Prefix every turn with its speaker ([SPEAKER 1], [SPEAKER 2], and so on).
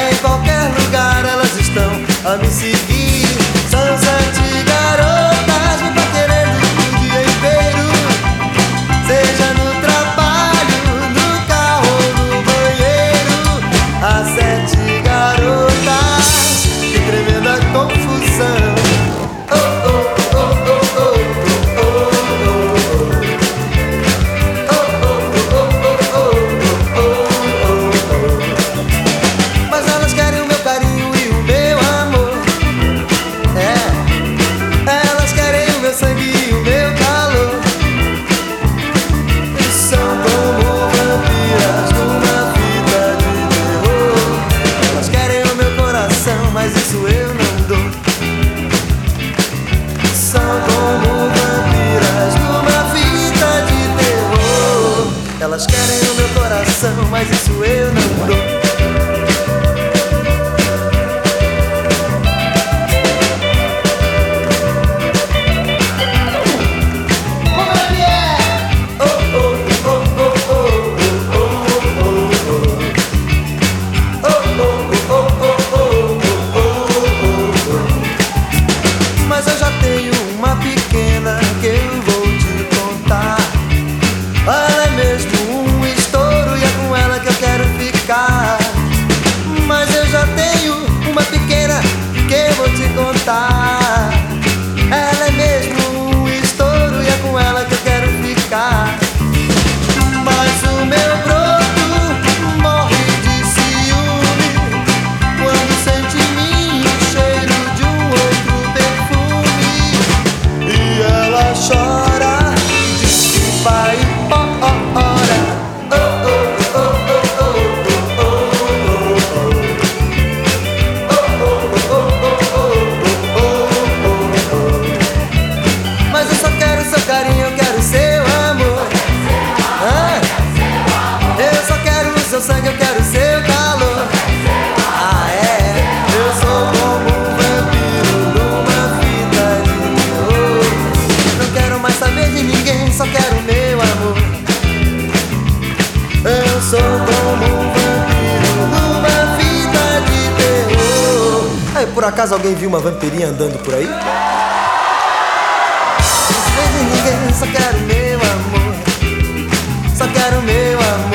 [SPEAKER 1] em qualquer lugar elas estão a me seguir. mais isso した por acaso alguém viu uma vampirinha andando por aí? Não vejo ninguém, só quero meu amor. Só quero meu amor.